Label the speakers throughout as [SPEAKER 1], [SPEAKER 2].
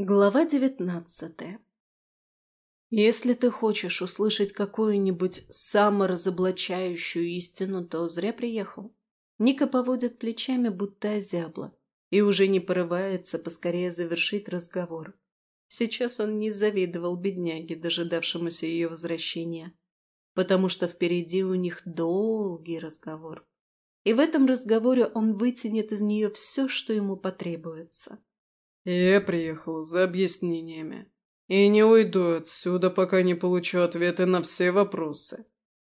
[SPEAKER 1] Глава девятнадцатая Если ты хочешь услышать какую-нибудь саморазоблачающую истину, то зря приехал. Ника поводит плечами, будто озябла, и уже не порывается поскорее завершить разговор. Сейчас он не завидовал бедняге, дожидавшемуся ее возвращения, потому что впереди у них долгий разговор. И в этом разговоре он вытянет из нее все, что ему потребуется.
[SPEAKER 2] Я приехал за объяснениями. И не уйду отсюда, пока не получу ответы на все вопросы.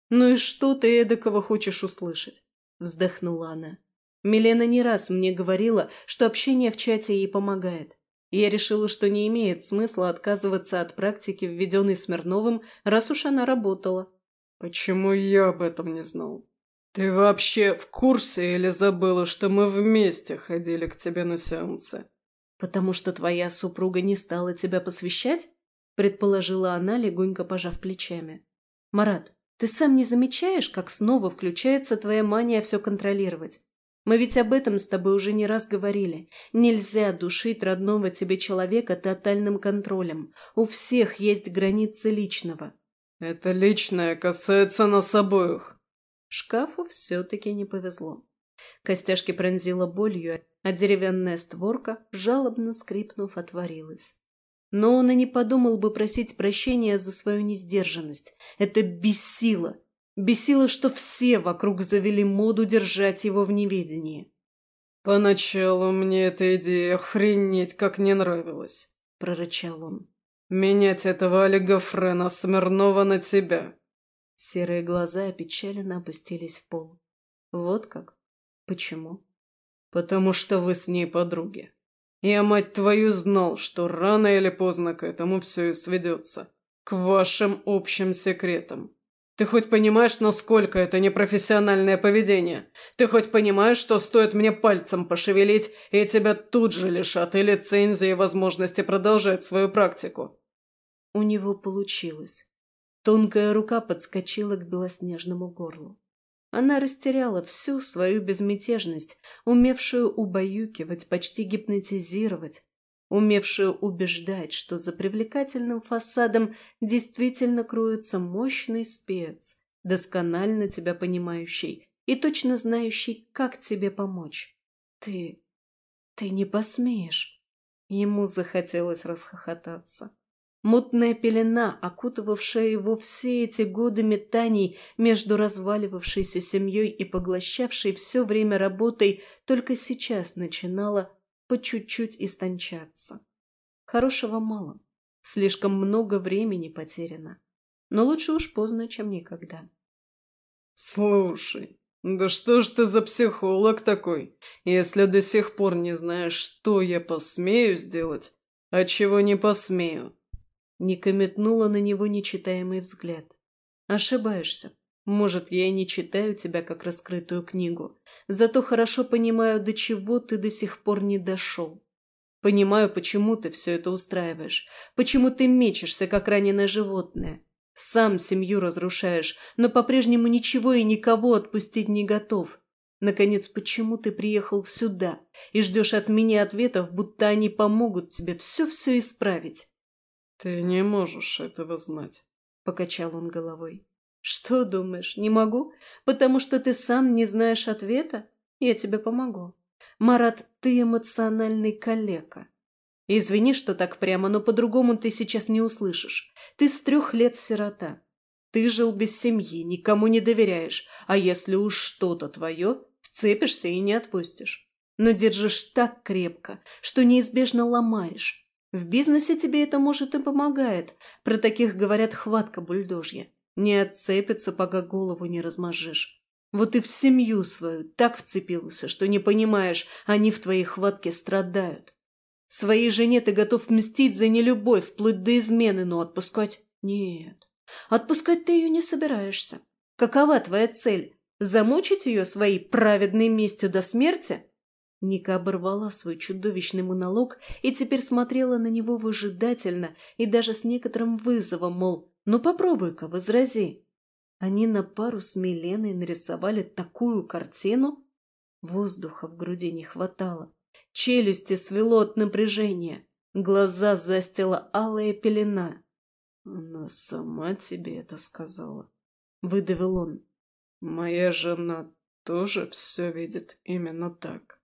[SPEAKER 1] «Ну и что ты эдакого хочешь услышать?» – вздохнула она. Милена не раз мне говорила, что общение в чате ей помогает. Я решила, что не имеет смысла отказываться от практики, введенной Смирновым, раз уж она работала.
[SPEAKER 2] «Почему я об этом не знал? Ты вообще в курсе или забыла, что мы вместе ходили к тебе на сеансы?»
[SPEAKER 1] «Потому что твоя супруга не стала тебя посвящать?» – предположила она, легонько пожав плечами. «Марат, ты сам не замечаешь, как снова включается твоя мания все контролировать? Мы ведь об этом с тобой уже не раз говорили. Нельзя душить родного тебе человека тотальным контролем. У всех есть границы личного».
[SPEAKER 2] «Это личное касается нас обоих».
[SPEAKER 1] Шкафу все-таки не повезло. Костяшки пронзила болью, а деревянная створка, жалобно скрипнув, отворилась. Но он и не подумал бы просить прощения за свою несдержанность. Это бесило. Бесило, что все вокруг завели моду держать его в неведении.
[SPEAKER 2] «Поначалу мне эта идея охренеть как не нравилась», — прорычал он. «Менять этого Олега Френа Смирнова на тебя».
[SPEAKER 1] Серые глаза опечаленно опустились в пол. Вот как? Почему?
[SPEAKER 2] Потому что вы с ней подруги. Я, мать твою, знал, что рано или поздно к этому все и сведется. К вашим общим секретам. Ты хоть понимаешь, насколько это непрофессиональное поведение? Ты хоть понимаешь, что стоит мне пальцем пошевелить, и тебя тут же лишат и лицензии, и возможности продолжать свою практику?»
[SPEAKER 1] У него получилось. Тонкая рука подскочила к белоснежному горлу. Она растеряла всю свою безмятежность, умевшую убаюкивать, почти гипнотизировать, умевшую убеждать, что за привлекательным фасадом действительно кроется мощный спец, досконально тебя понимающий и точно знающий, как тебе помочь. Ты... ты не посмеешь. Ему захотелось расхохотаться. Мутная пелена, окутывавшая его все эти годы метаний между разваливавшейся семьей и поглощавшей все время работой, только сейчас начинала по чуть-чуть истончаться. Хорошего мало. Слишком много времени потеряно. Но лучше уж поздно, чем никогда.
[SPEAKER 2] «Слушай, да что ж ты за психолог такой, если до сих пор не знаешь, что я посмею сделать, а чего не посмею?»
[SPEAKER 1] Ника метнула на него нечитаемый взгляд. «Ошибаешься. Может, я и не читаю тебя как раскрытую книгу, зато хорошо понимаю, до чего ты до сих пор не дошел. Понимаю, почему ты все это устраиваешь, почему ты мечешься, как раненое животное. Сам семью разрушаешь, но по-прежнему ничего и никого отпустить не готов. Наконец, почему ты приехал сюда и ждешь от меня ответов, будто они помогут тебе все-все исправить?
[SPEAKER 2] «Ты не можешь этого знать», —
[SPEAKER 1] покачал он головой. «Что думаешь, не могу? Потому что ты сам не знаешь ответа? Я тебе помогу. Марат, ты эмоциональный калека. Извини, что так прямо, но по-другому ты сейчас не услышишь. Ты с трех лет сирота. Ты жил без семьи, никому не доверяешь, а если уж что-то твое, вцепишься и не отпустишь. Но держишь так крепко, что неизбежно ломаешь. В бизнесе тебе это, может, и помогает. Про таких говорят хватка бульдожья. Не отцепится, пока голову не размажешь. Вот и в семью свою так вцепился, что не понимаешь, они в твоей хватке страдают. Своей жене ты готов мстить за нелюбовь, вплоть до измены, но отпускать нет. Отпускать ты ее не собираешься. Какова твоя цель? Замучить ее своей праведной местью до смерти? Ника оборвала свой чудовищный монолог и теперь смотрела на него выжидательно и даже с некоторым вызовом, мол, ну попробуй-ка, возрази. Они на пару с Миленой нарисовали такую картину. Воздуха в груди не хватало. Челюсти свело от напряжения. Глаза застила алая пелена.
[SPEAKER 2] «Она сама тебе это сказала», —
[SPEAKER 1] выдавил он.
[SPEAKER 2] «Моя жена тоже все видит именно так».